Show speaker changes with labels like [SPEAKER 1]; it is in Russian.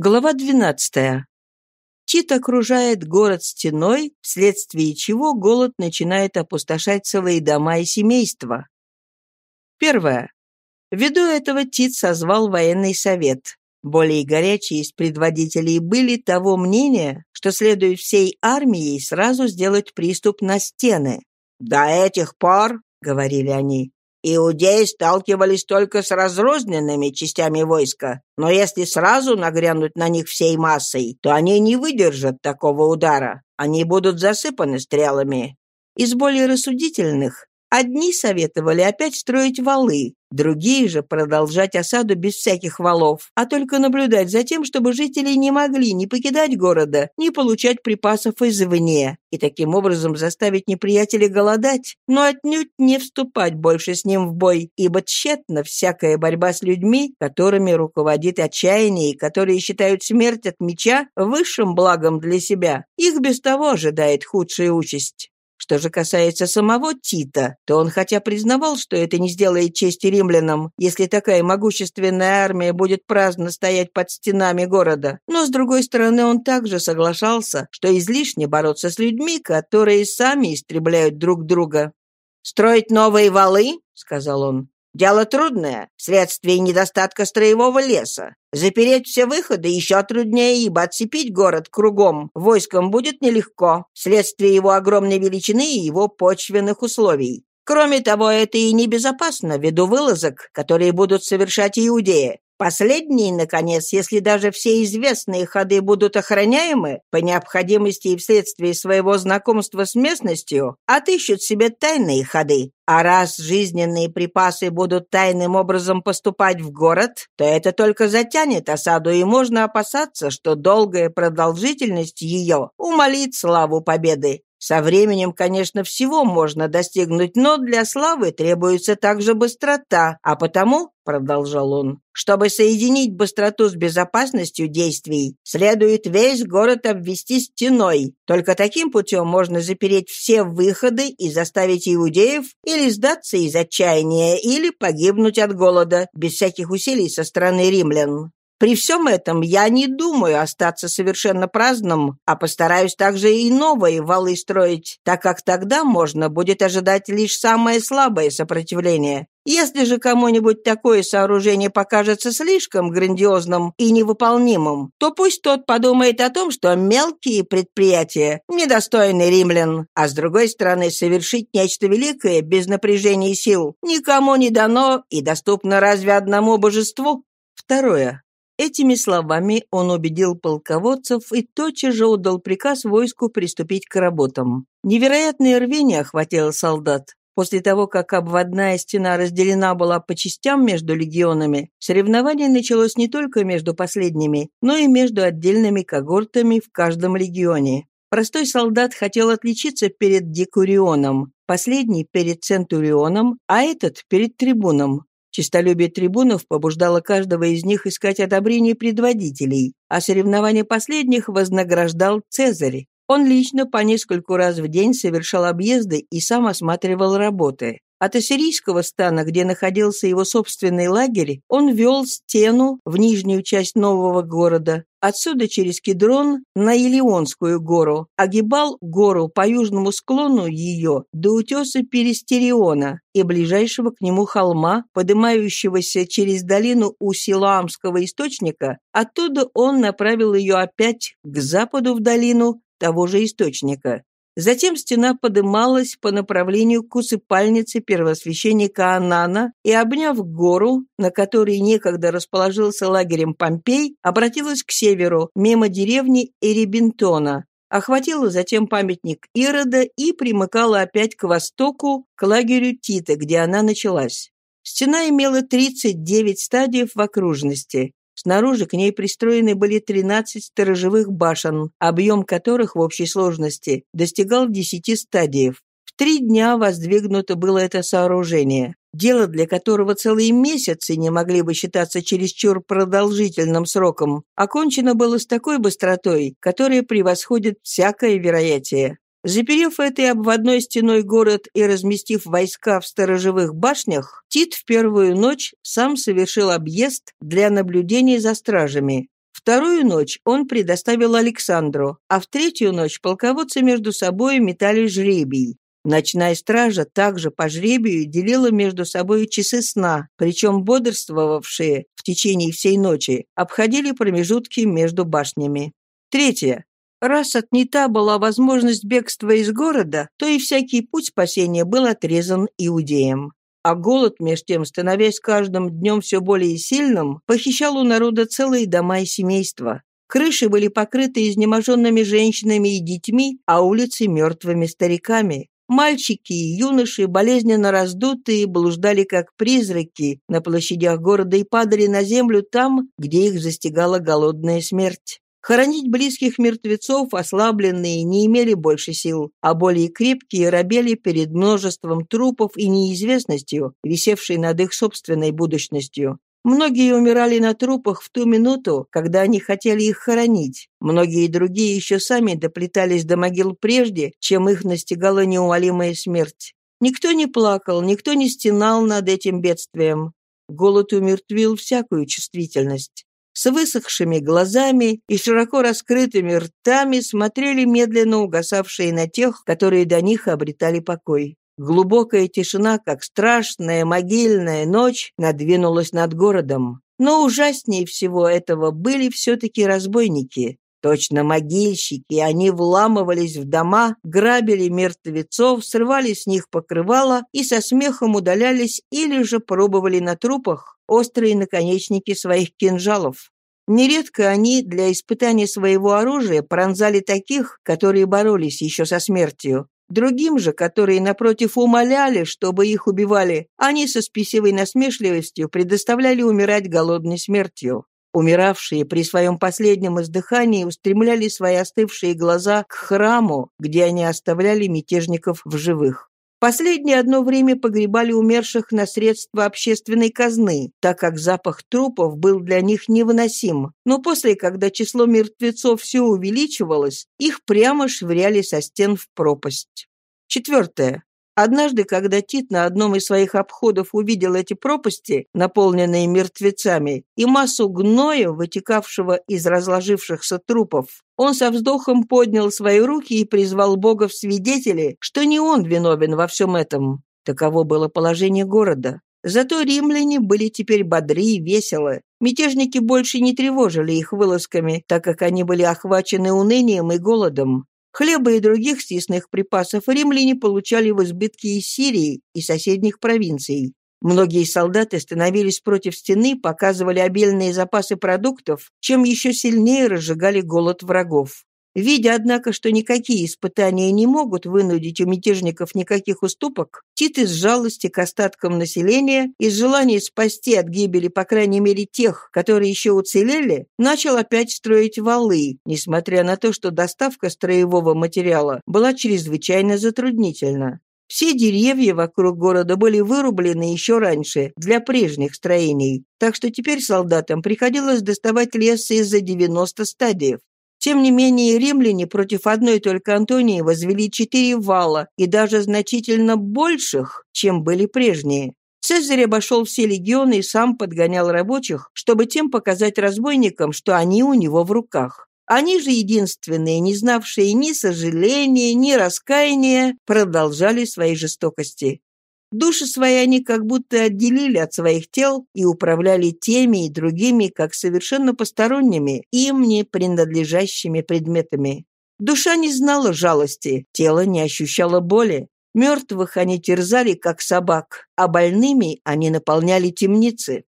[SPEAKER 1] Глава 12. Тит окружает город стеной, вследствие чего голод начинает опустошать целые дома и семейства. Первое. Ввиду этого Тит созвал военный совет. Более горячие из предводителей были того мнения, что следует всей армией сразу сделать приступ на стены. «До этих пор, — говорили они, Иудеи сталкивались только с разрозненными частями войска, но если сразу нагрянуть на них всей массой, то они не выдержат такого удара. Они будут засыпаны стрелами. Из более рассудительных Одни советовали опять строить валы, другие же продолжать осаду без всяких валов, а только наблюдать за тем, чтобы жители не могли ни покидать города, ни получать припасов извне, и таким образом заставить неприятеля голодать, но отнюдь не вступать больше с ним в бой, ибо тщетна всякая борьба с людьми, которыми руководит отчаяние и которые считают смерть от меча высшим благом для себя. Их без того ожидает худшая участь. Что же касается самого Тита, то он хотя признавал, что это не сделает чести римлянам, если такая могущественная армия будет праздно стоять под стенами города, но, с другой стороны, он также соглашался, что излишне бороться с людьми, которые сами истребляют друг друга. «Строить новые валы?» — сказал он. Дело трудное, вследствие недостатка строевого леса. Запереть все выходы еще труднее, ибо отцепить город кругом войском будет нелегко, вследствие его огромной величины и его почвенных условий. Кроме того, это и небезопасно ввиду вылазок, которые будут совершать иудеи. Последние, наконец, если даже все известные ходы будут охраняемы, по необходимости и вследствие своего знакомства с местностью, отыщут себе тайные ходы. А раз жизненные припасы будут тайным образом поступать в город, то это только затянет осаду, и можно опасаться, что долгая продолжительность ее умолит славу победы. Со временем, конечно, всего можно достигнуть, но для славы требуется также быстрота, а потому, — продолжал он, — чтобы соединить быстроту с безопасностью действий, следует весь город обвести стеной. Только таким путем можно запереть все выходы и заставить иудеев или сдаться из отчаяния, или погибнуть от голода, без всяких усилий со стороны римлян. При всем этом я не думаю остаться совершенно праздным, а постараюсь также и новые валы строить, так как тогда можно будет ожидать лишь самое слабое сопротивление. Если же кому-нибудь такое сооружение покажется слишком грандиозным и невыполнимым, то пусть тот подумает о том, что мелкие предприятия недостойны римлян, а с другой стороны совершить нечто великое без напряжения сил никому не дано и доступно разве одному божеству. Второе. Этими словами он убедил полководцев и тотчас же отдал приказ войску приступить к работам. Невероятное рвение охватило солдат. После того, как обводная стена разделена была по частям между легионами, соревнование началось не только между последними, но и между отдельными когортами в каждом легионе. Простой солдат хотел отличиться перед декурионом, последний перед центурионом, а этот перед трибуном. Чистолюбие трибунов побуждало каждого из них искать одобрение предводителей, а соревнования последних вознаграждал Цезарь. Он лично по нескольку раз в день совершал объезды и сам осматривал работы. От ассирийского стана, где находился его собственный лагерь, он вел стену в нижнюю часть нового города, отсюда через Кедрон на Илионскую гору, огибал гору по южному склону ее до утеса Перестериона и ближайшего к нему холма, поднимающегося через долину у Силаамского источника, оттуда он направил ее опять к западу в долину того же источника. Затем стена подымалась по направлению к усыпальнице первосвященника Анана и, обняв гору, на которой некогда расположился лагерем Помпей, обратилась к северу, мимо деревни Эребентона, охватила затем памятник Ирода и примыкала опять к востоку, к лагерю Тита, где она началась. Стена имела 39 стадиев в окружности. Снаружи к ней пристроены были 13 сторожевых башен, объем которых в общей сложности достигал 10 стадиев. В три дня воздвигнуто было это сооружение. Дело, для которого целые месяцы не могли бы считаться чересчур продолжительным сроком, окончено было с такой быстротой, которая превосходит всякое вероятие. Заперев этой обводной стеной город и разместив войска в сторожевых башнях, Тит в первую ночь сам совершил объезд для наблюдения за стражами. Вторую ночь он предоставил Александру, а в третью ночь полководцы между собой метали жребий. Ночная стража также по жребию делила между собой часы сна, причем бодрствовавшие в течение всей ночи обходили промежутки между башнями. Третье. Раз отнята была возможность бегства из города, то и всякий путь спасения был отрезан иудеям. А голод, меж тем, становясь каждым днем все более сильным, похищал у народа целые дома и семейства. Крыши были покрыты изнеможенными женщинами и детьми, а улицы мертвыми стариками. Мальчики и юноши, болезненно раздутые, блуждали как призраки на площадях города и падали на землю там, где их застигала голодная смерть. Хоронить близких мертвецов ослабленные не имели больше сил, а более крепкие робели перед множеством трупов и неизвестностью, висевшей над их собственной будущностью. Многие умирали на трупах в ту минуту, когда они хотели их хоронить. Многие другие еще сами доплетались до могил прежде, чем их настигала неумолимая смерть. Никто не плакал, никто не стенал над этим бедствием. Голод умертвил всякую чувствительность. С высохшими глазами и широко раскрытыми ртами смотрели медленно угасавшие на тех, которые до них обретали покой. Глубокая тишина, как страшная могильная ночь, надвинулась над городом. Но ужаснее всего этого были все-таки разбойники. Точно могильщики, они вламывались в дома, грабили мертвецов, срывали с них покрывало и со смехом удалялись или же пробовали на трупах острые наконечники своих кинжалов. Нередко они для испытания своего оружия пронзали таких, которые боролись еще со смертью. Другим же, которые, напротив, умоляли, чтобы их убивали, они со спесивой насмешливостью предоставляли умирать голодной смертью. Умиравшие при своем последнем издыхании устремляли свои остывшие глаза к храму, где они оставляли мятежников в живых. Последние одно время погребали умерших на средства общественной казны, так как запах трупов был для них невыносим. Но после, когда число мертвецов все увеличивалось, их прямо швыряли со стен в пропасть. Четвертое. Однажды, когда Тит на одном из своих обходов увидел эти пропасти, наполненные мертвецами, и массу гноя, вытекавшего из разложившихся трупов, он со вздохом поднял свои руки и призвал Бога в свидетели, что не он виновен во всем этом. Таково было положение города. Зато римляне были теперь бодры и веселы. Мятежники больше не тревожили их вылазками, так как они были охвачены унынием и голодом. Хлеба и других съестных припасов римляне получали в избытке из Сирии и соседних провинций. Многие солдаты становились против стены, показывали обильные запасы продуктов, чем еще сильнее разжигали голод врагов. Видя, однако, что никакие испытания не могут вынудить у мятежников никаких уступок, Тит из жалости к остаткам населения, из желания спасти от гибели, по крайней мере, тех, которые еще уцелели, начал опять строить валы, несмотря на то, что доставка строевого материала была чрезвычайно затруднительна. Все деревья вокруг города были вырублены еще раньше, для прежних строений, так что теперь солдатам приходилось доставать лес из-за 90 стадиев. Тем не менее, римляне против одной только Антонии возвели четыре вала и даже значительно больших, чем были прежние. Цезарь обошел все легионы и сам подгонял рабочих, чтобы тем показать разбойникам, что они у него в руках. Они же единственные, не знавшие ни сожаления, ни раскаяния, продолжали свои жестокости. Души свои они как будто отделили от своих тел и управляли теми и другими, как совершенно посторонними, им не принадлежащими предметами. Душа не знала жалости, тело не ощущало боли. Мертвых они терзали, как собак, а больными они наполняли темницы.